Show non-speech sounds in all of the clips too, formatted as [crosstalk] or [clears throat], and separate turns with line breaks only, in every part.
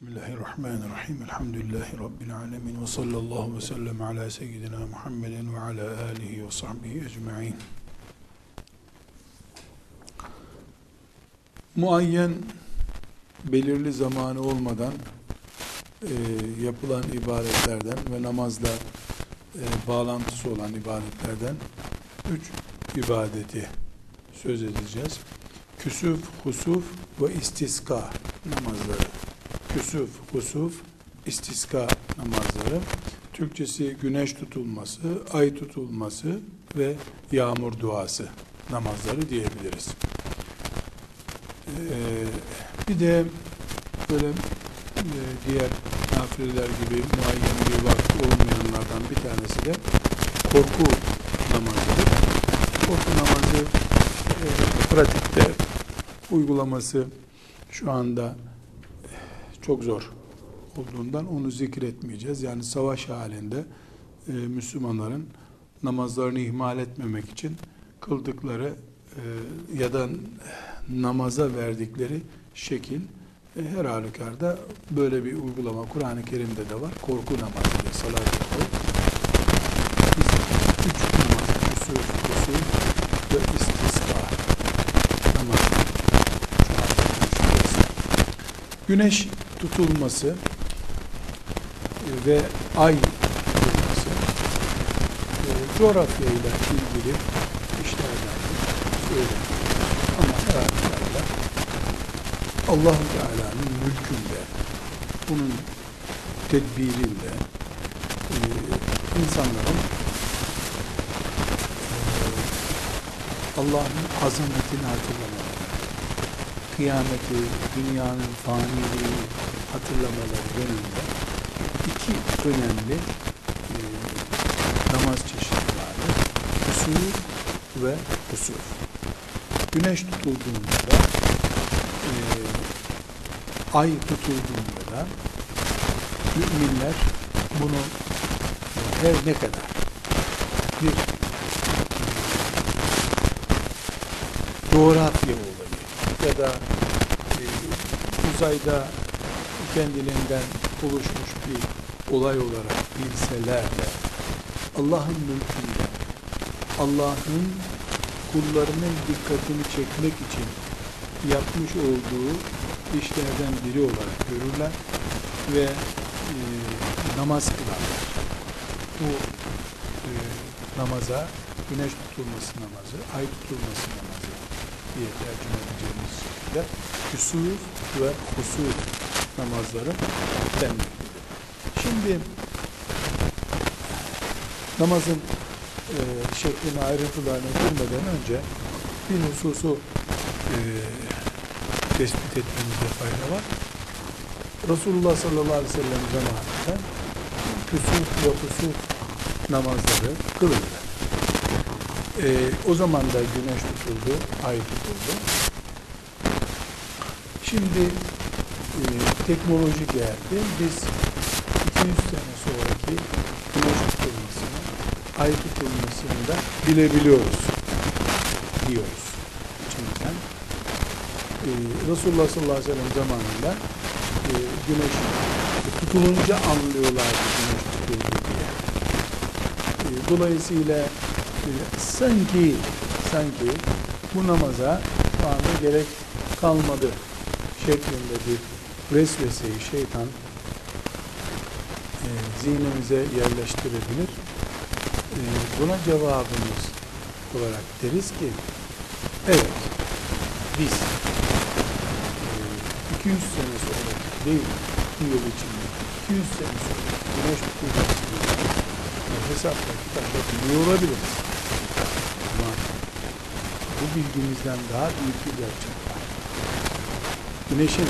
Bismillahirrahmanirrahim. Elhamdülillahi Rabbil alemin. Ve sallallahu ve sellem ala seyyidina Muhammedin ve ala alihi ve sahbihi ecma'in. Muayyen belirli zamanı olmadan e, yapılan ibadetlerden ve namazla e, bağlantısı olan ibadetlerden üç ibadeti söz edeceğiz. Küsuf, husuf ve istiska namazları. Küsuf, husuf, istiska namazları. Türkçesi güneş tutulması, ay tutulması ve yağmur duası namazları diyebiliriz. Ee, bir de böyle e, diğer nafileler gibi muayyen bir vakti olmayanlardan bir tanesi de korku namazıdır. Korku namazı e, pratikte uygulaması şu anda çok zor olduğundan onu zikretmeyeceğiz. Yani savaş halinde e, Müslümanların namazlarını ihmal etmemek için kıldıkları e, ya da namaza verdikleri şekil e, her halükarda böyle bir uygulama Kur'an-ı Kerim'de de var. Korku namazı diye salat üç namaz, usul, usul ve istisqa namaz şu anda konuşacağız. Güneş tutulması ve ay tutulması e, coğrafyayla ilgili işlerden söyleniyor. Ama herhalde allah Teala'nın mülkünde, bunun tedbirinde e, insanların e, Allah'ın azametini hatırlamaları, kıyameti, dünyanın faniliği hatırlamaları yönünde iki önemli e, namaz çeşidi vardır. Usul ve usul. Güneş tutulduğunda da e, ay tutulduğunda da müminler bunu her ne kadar bir coğrafya olayı ya da e, uzayda kendiliğinden oluşmuş bir olay olarak bilseler de Allah'ın mülkünde Allah'ın kullarının dikkatini çekmek için yapmış olduğu işlerden biri olarak görürler ve e, namaz kılarlar. Bu e, namaza güneş tutulması namazı, ay tutulması namazı diye tercüme edeceğimiz şekilde küsuf ve husuf namazları denmektedir. Şimdi namazın e, şeklini ayrıntılarına girmeden önce bir hususu e, tespit etmemizde fayda var. Resulullah sallallahu aleyhi ve sellem zamanında küsuf ve husuf namazları kılındı. E, o zaman da güneş tutuldu, ay tutuldu. Şimdi e, teknoloji geldi. Biz 200 sene sonraki güneş tutulmasını, ay tutulmasını da bilebiliyoruz diyoruz içimizden. Ee, Resulullah sallallahu aleyhi ve sellem zamanında e, güneş tutulunca anlıyorlardı güneş tutuldu diye. E, dolayısıyla e, sanki sanki bu namaza şu anda gerek kalmadı şeklinde bir vesveseyi şeytan e, zihnimize yerleştirebilir. E, buna cevabımız olarak deriz ki evet biz e, 200 sene sonra değil bu yıl içinde 200 sene sonra güneş tutulması hesapla kitapla biliyor olabiliriz. Bu bilgimizden daha büyük bir gerçek var. Güneşin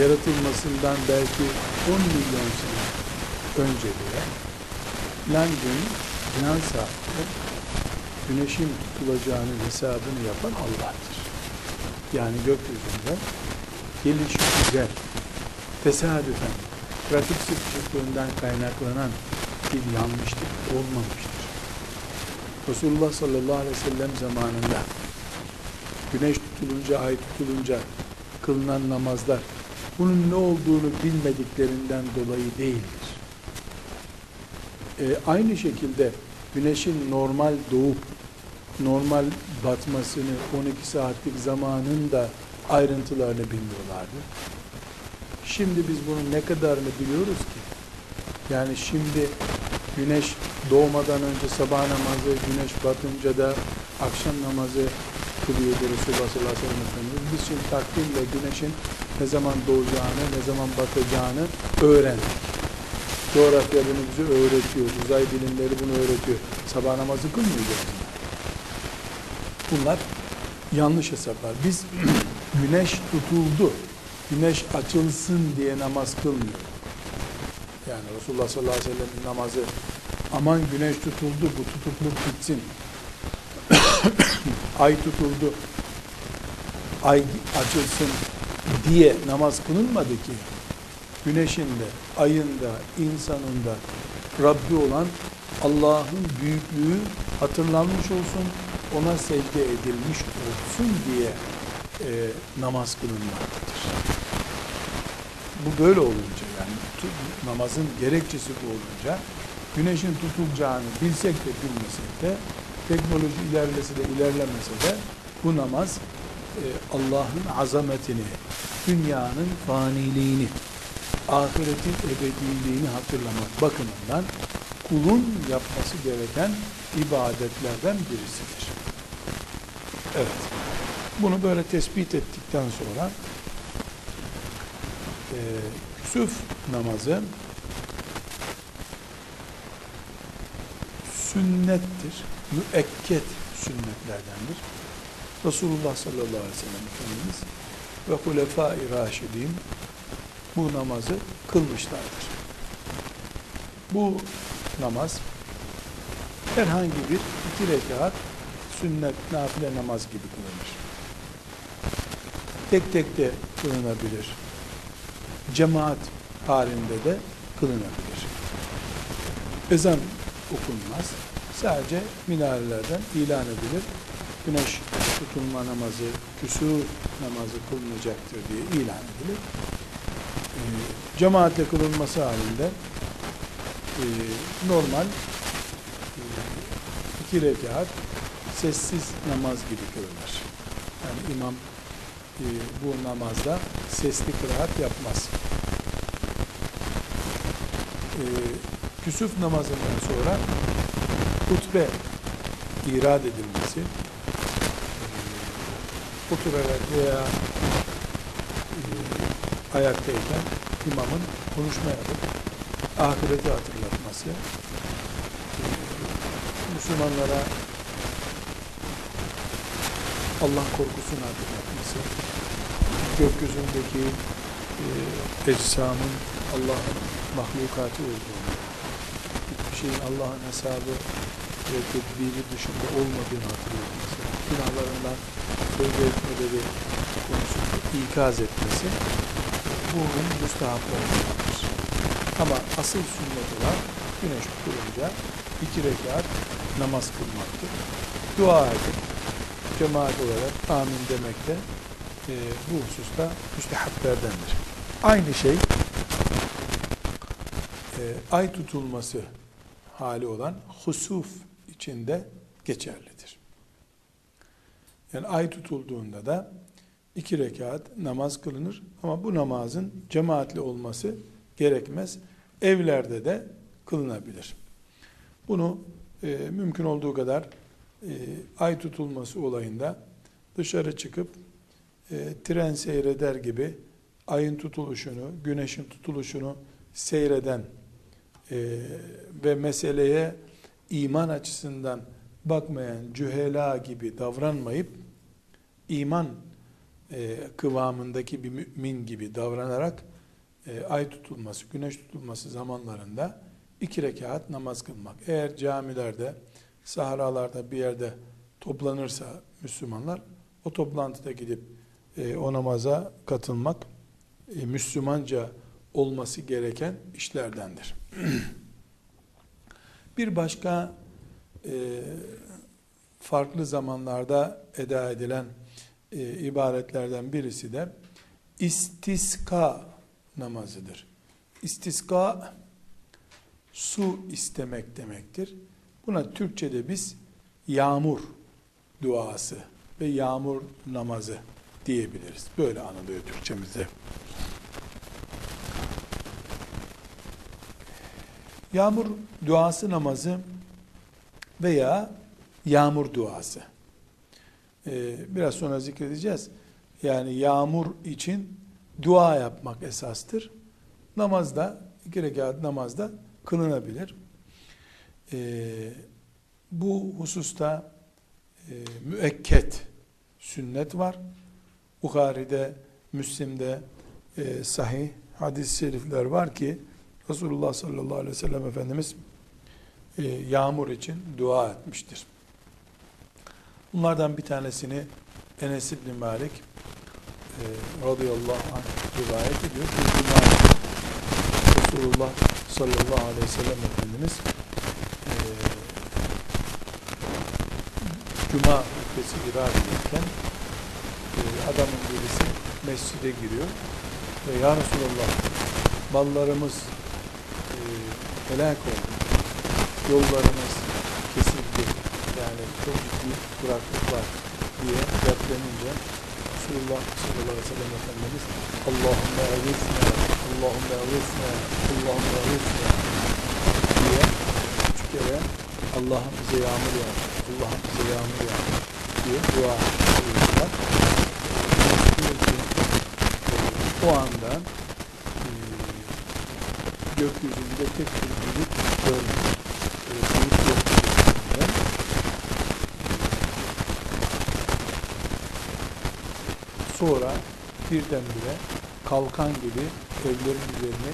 yaratılmasından belki 10 milyon sene önce bile gün filan saatte güneşin tutulacağının hesabını yapan Allah'tır. Yani gökyüzünde gelişi güzel, tesadüfen, trafik sıkışıklığından kaynaklanan bir yanlışlık olmamıştır. Resulullah sallallahu aleyhi ve sellem zamanında güneş tutulunca, ay tutulunca kılınan namazlar bunun ne olduğunu bilmediklerinden dolayı değildir. E, aynı şekilde güneşin normal doğup normal batmasını 12 saatlik zamanın da ayrıntılarını bilmiyorlardı. Şimdi biz bunun ne kadarını biliyoruz ki? Yani şimdi güneş doğmadan önce sabah namazı, güneş batınca da akşam namazı kılıyordu Resulullah sallallahu aleyhi ve sellem. Biz şimdi takvimle güneşin ne zaman doğacağını, ne zaman batacağını öğrendik. Coğrafya bunu bize öğretiyor, uzay bilimleri bunu öğretiyor. Sabah namazı kılmıyoruz. Bunlar yanlış hesaplar. Biz [clears throat] güneş tutuldu, güneş açılsın diye namaz kılmıyoruz. Yani Resulullah sallallahu aleyhi ve sellem'in namazı aman güneş tutuldu bu tutukluk bitsin. [coughs] ay tutuldu. Ay açılsın diye namaz kılınmadı ki. Güneşin de, ayın da, insanın da Rabbi olan Allah'ın büyüklüğü hatırlanmış olsun, ona secde edilmiş olsun diye e, namaz kılınmaktadır. Bu böyle olunca yani namazın gerekçesi bu olunca güneşin tutulacağını bilsek de bilmesek de teknoloji ilerlese de ilerlemese de bu namaz e, Allah'ın azametini, dünyanın faniliğini, ahiretin ebediliğini hatırlamak bakımından kulun yapması gereken ibadetlerden birisidir. Evet. Bunu böyle tespit ettikten sonra e, küsuf namazı sünnettir. Müekket sünnetlerdendir. Resulullah sallallahu aleyhi ve sellem Efendimiz ve Hulefai Raşidin bu namazı kılmışlardır. Bu namaz herhangi bir iki rekat sünnet, nafile namaz gibi kılınır. Tek tek de kılınabilir. Cemaat halinde de kılınabilir. Ezan okunmaz. Sadece minarelerden ilan edilir. Güneş tutulma namazı, küsur namazı kılınacaktır diye ilan edilir. E, cemaatle kılınması halinde e, normal e, iki rekat sessiz namaz gibi kılınır. Yani imam e, bu namazda sesli kıraat yapmaz. E, küsuf namazından sonra hutbe irad edilmesi e, oturarak veya e, ayaktayken imamın konuşma yapıp ahireti hatırlatması e, Müslümanlara Allah korkusunu hatırlatması gökyüzündeki e, ecsamın Allah'ın mahlukatı olduğunu şeyin Allah'ın hesabı ve tedbiri dışında olmadığını hatırlatması, günahlarından tövbe etmeleri konusunda ikaz etmesi bunun müstahaplarındandır. Ama asıl sünnet olan güneş tutulunca iki rekat namaz kılmaktır. Dua edip cemaat olarak amin demek de e, bu hususta müstehaplerdendir. Aynı şey e, ay tutulması hali olan husuf içinde geçerlidir. Yani ay tutulduğunda da iki rekat namaz kılınır ama bu namazın cemaatli olması gerekmez. Evlerde de kılınabilir. Bunu e, mümkün olduğu kadar e, ay tutulması olayında dışarı çıkıp e, tren seyreder gibi ayın tutuluşunu, güneşin tutuluşunu seyreden e, ve meseleye iman açısından bakmayan cühela gibi davranmayıp iman e, kıvamındaki bir mümin gibi davranarak e, ay tutulması, güneş tutulması zamanlarında iki rekat namaz kılmak. Eğer camilerde, sahralarda bir yerde toplanırsa Müslümanlar o toplantıda gidip e, o namaza katılmak e, Müslümanca olması gereken işlerdendir. [clears throat] bir başka e, farklı zamanlarda eda edilen e, ibaretlerden birisi de istiska namazıdır. İstiska su istemek demektir. Buna Türkçe'de biz yağmur duası ve yağmur namazı diyebiliriz. Böyle anılıyor Türkçemizde. Yağmur duası namazı veya yağmur duası. Ee, biraz sonra zikredeceğiz. Yani yağmur için dua yapmak esastır. Namazda, iki rekat namazda kılınabilir. Ee, bu hususta e, müekket sünnet var. Bukhari'de, Müslim'de e, sahih hadis-i şerifler var ki Resulullah sallallahu aleyhi ve sellem Efendimiz e, yağmur için dua etmiştir. Bunlardan bir tanesini Enes İbni Malik e, radıyallahu anh rivayet ediyor. Resulullah sallallahu aleyhi ve sellem Efendimiz e, cuma hutbesi ira edilirken e, adamın birisi mescide giriyor ve ya Resulallah mallarımız helak oldu. Yollarımız kesildi. Yani çok ciddi kuraklık var diye dertlenince Resulullah sallallahu aleyhi ve sellem Efendimiz Allahümme eğizne, Allahümme eğizne, Allahümme eğizne diye üç kere Allah'ım bize yağmur yağ, Allah'ım bize yağmur yağ diye dua ediyorlar. O anda gökyüzünde tek bir bulut görmüyor. Böyle bulut yok gökyüzünde. Sonra birdenbire kalkan gibi evlerin üzerine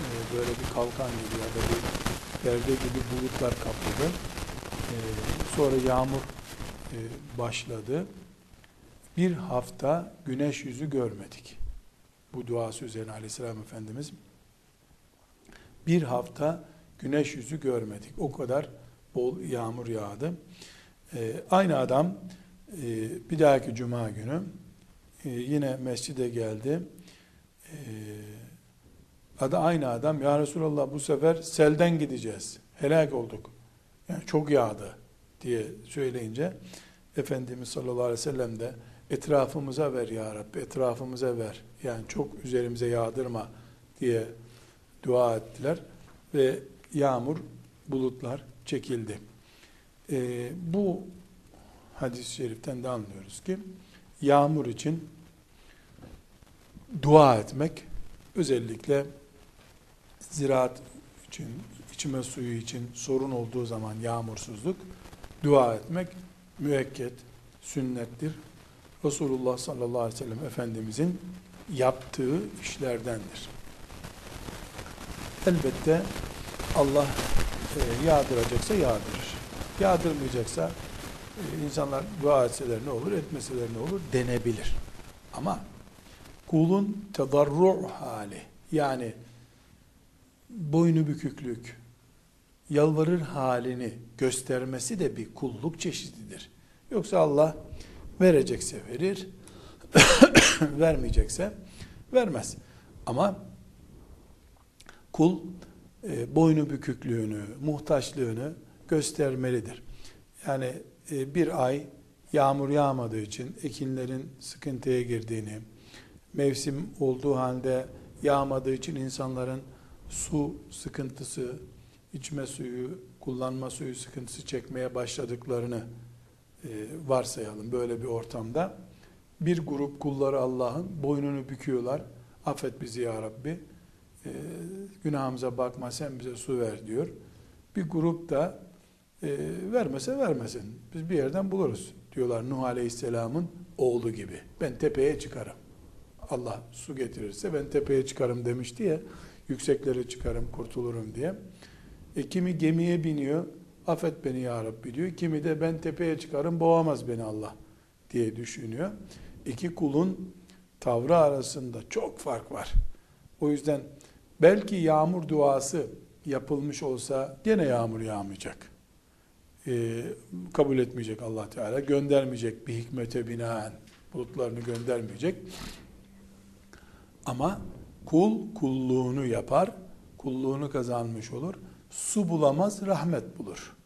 e, böyle bir kalkan gibi ya da bir perde gibi bulutlar kapladı. E, sonra yağmur e, başladı. Bir hafta güneş yüzü görmedik. Bu duası üzerine aleyhisselam Efendimiz bir hafta güneş yüzü görmedik. O kadar bol yağmur yağdı. Ee, aynı adam e, bir dahaki cuma günü e, yine mescide geldi. E, adı aynı adam. Ya Resulallah bu sefer selden gideceğiz. Helak olduk. Yani çok yağdı diye söyleyince Efendimiz sallallahu aleyhi ve sellem de etrafımıza ver ya Rabbi, etrafımıza ver. Yani çok üzerimize yağdırma diye dua ettiler ve yağmur, bulutlar çekildi. Ee, bu hadis-i şeriften de anlıyoruz ki yağmur için dua etmek özellikle ziraat için, içme suyu için sorun olduğu zaman yağmursuzluk dua etmek müekket, sünnettir. Resulullah sallallahu aleyhi ve sellem Efendimizin yaptığı işlerdendir. Elbette Allah e, yağdıracaksa yağdırır. Yağdırmayacaksa e, insanlar dua etseler ne olur, etmeseler ne olur denebilir. Ama kulun tedarru hali yani boynu büküklük, yalvarır halini göstermesi de bir kulluk çeşididir. Yoksa Allah verecekse verir, [coughs] vermeyecekse vermez. Ama kul e, boynu büküklüğünü, muhtaçlığını göstermelidir. Yani e, bir ay yağmur yağmadığı için ekinlerin sıkıntıya girdiğini, mevsim olduğu halde yağmadığı için insanların su sıkıntısı, içme suyu, kullanma suyu sıkıntısı çekmeye başladıklarını e, varsayalım böyle bir ortamda. Bir grup kulları Allah'ın boynunu büküyorlar. Affet bizi ya Rabbi. E, günahımıza bakma sen bize su ver diyor. Bir grup da e, vermese vermesin. Biz bir yerden buluruz diyorlar Nuh Aleyhisselam'ın oğlu gibi. Ben tepeye çıkarım. Allah su getirirse ben tepeye çıkarım demişti ya. Yükseklere çıkarım kurtulurum diye. E, kimi gemiye biniyor. Affet beni ya Rabbi diyor. Kimi de ben tepeye çıkarım boğamaz beni Allah diye düşünüyor. İki kulun tavrı arasında çok fark var. O yüzden belki yağmur duası yapılmış olsa gene yağmur yağmayacak. Ee, kabul etmeyecek Allah Teala. Göndermeyecek bir hikmete binaen bulutlarını göndermeyecek. Ama Kul kulluğunu yapar, kulluğunu kazanmış olur. Su bulamaz, rahmet bulur.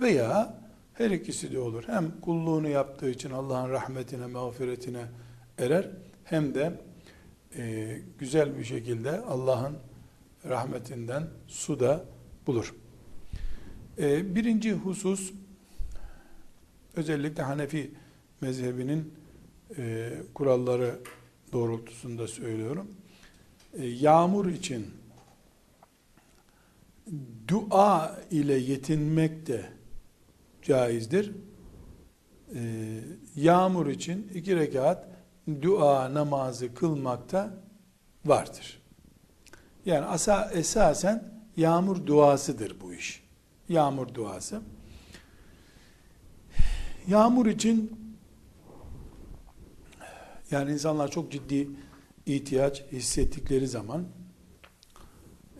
Veya her ikisi de olur. Hem kulluğunu yaptığı için Allah'ın rahmetine, mağfiretine erer. Hem de e, güzel bir şekilde Allah'ın rahmetinden su da bulur. E, birinci husus, özellikle Hanefi mezhebinin e, kuralları doğrultusunda söylüyorum. E, yağmur için dua ile yetinmek de caizdir. E, yağmur için iki rekat dua namazı kılmakta vardır. Yani asa, esasen yağmur duasıdır bu iş. Yağmur duası. Yağmur için yani insanlar çok ciddi ihtiyaç hissettikleri zaman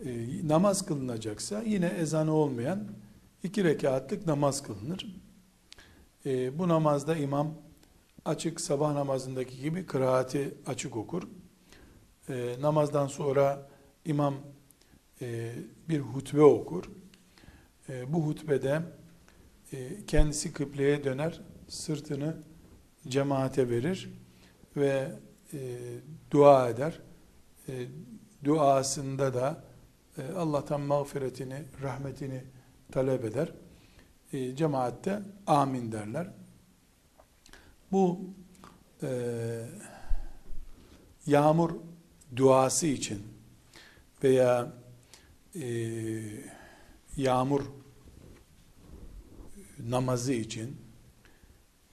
e, namaz kılınacaksa yine ezanı olmayan iki rekatlık namaz kılınır. E, bu namazda imam açık sabah namazındaki gibi kıraati açık okur. E, namazdan sonra imam e, bir hutbe okur. E, bu hutbede e, kendisi kıbleye döner, sırtını cemaate verir ve e, dua eder. E, duasında da e, Allah'tan mağfiretini, rahmetini talep eder. E, cemaatte amin derler. Bu e, yağmur duası için veya e, yağmur namazı için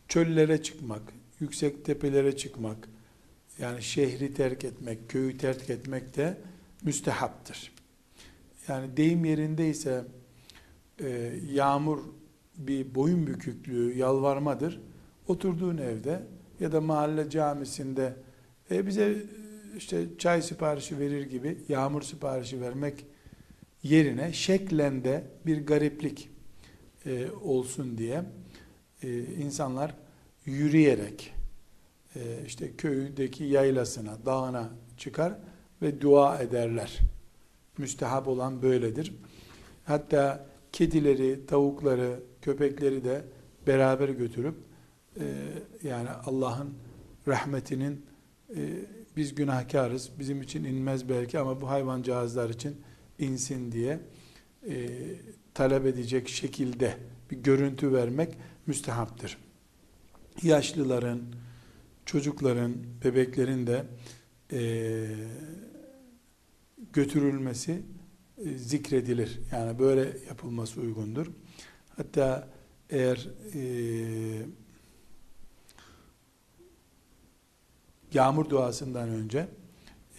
çöllere çıkmak, yüksek tepelere çıkmak, yani şehri terk etmek, köyü terk etmek de müstehaptır. Yani deyim yerindeyse e, yağmur bir boyun büküklüğü, yalvarmadır. Oturduğun evde ya da mahalle camisinde e, bize işte çay siparişi verir gibi yağmur siparişi vermek yerine şeklende bir gariplik e, olsun diye e, insanlar yürüyerek e, işte köydeki yaylasına, dağına çıkar ve dua ederler. Müstehap olan böyledir. Hatta kedileri, tavukları, köpekleri de beraber götürüp e, yani Allah'ın rahmetinin e, biz günahkarız, bizim için inmez belki ama bu hayvancağızlar için insin diye e, talep edecek şekilde bir görüntü vermek müstehaptır. Yaşlıların, çocukların, bebeklerin de e, götürülmesi e, zikredilir. Yani böyle yapılması uygundur. Hatta eğer e, yağmur duasından önce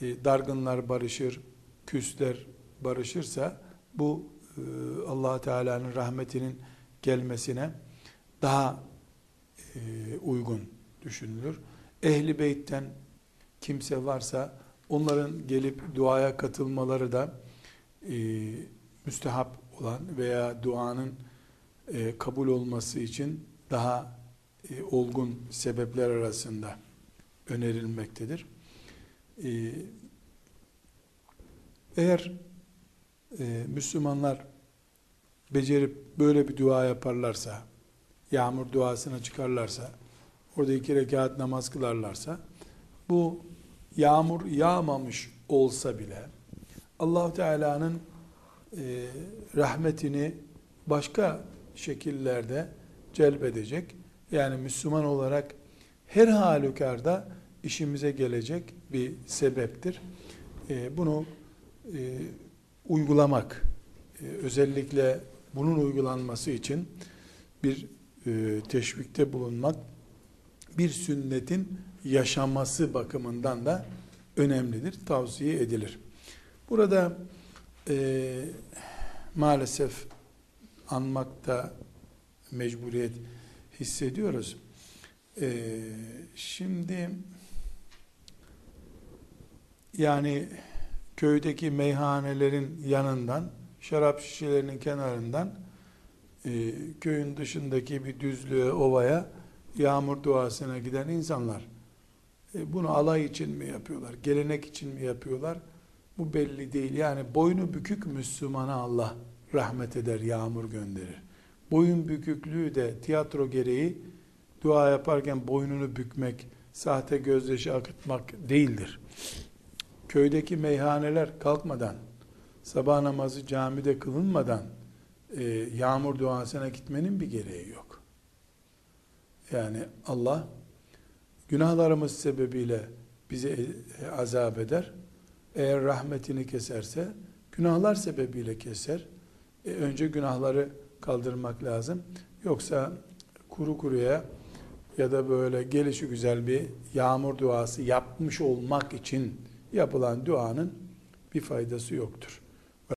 e, dargınlar barışır, küsler barışırsa bu e, allah Teala'nın rahmetinin gelmesine daha e, uygun düşünülür. Ehli beytten kimse varsa onların gelip duaya katılmaları da e, müstehap olan veya duanın e, kabul olması için daha e, olgun sebepler arasında önerilmektedir. E, eğer e, Müslümanlar becerip böyle bir dua yaparlarsa, yağmur duasına çıkarlarsa, orada iki rekat namaz kılarlarsa, bu yağmur yağmamış olsa bile allah Teala'nın e, rahmetini başka şekillerde celbedecek. Yani Müslüman olarak her halükarda işimize gelecek bir sebeptir. E, bunu e, uygulamak, e, özellikle bunun uygulanması için bir e, teşvikte bulunmak, bir sünnetin yaşaması bakımından da önemlidir, tavsiye edilir. Burada maalesef anmakta mecburiyet hissediyoruz. E, şimdi yani köydeki meyhanelerin yanından, şarap şişelerinin kenarından e, köyün dışındaki bir düzlüğe, ovaya yağmur duasına giden insanlar E, Bunu alay için mi yapıyorlar, gelenek için mi yapıyorlar? Bu belli değil. Yani boynu bükük Müslümana Allah rahmet eder, yağmur gönderir. Boyun büküklüğü de tiyatro gereği dua yaparken boynunu bükmek, sahte gözyaşı akıtmak değildir. Köydeki meyhaneler kalkmadan, sabah namazı camide kılınmadan e, yağmur duasına gitmenin bir gereği yok. Yani Allah günahlarımız sebebiyle bizi e, azap eder. Eğer rahmetini keserse günahlar sebebiyle keser. E, önce günahları kaldırmak lazım. Yoksa kuru kuruya ya da böyle gelişi güzel bir yağmur duası yapmış olmak için yapılan duanın bir faydası yoktur.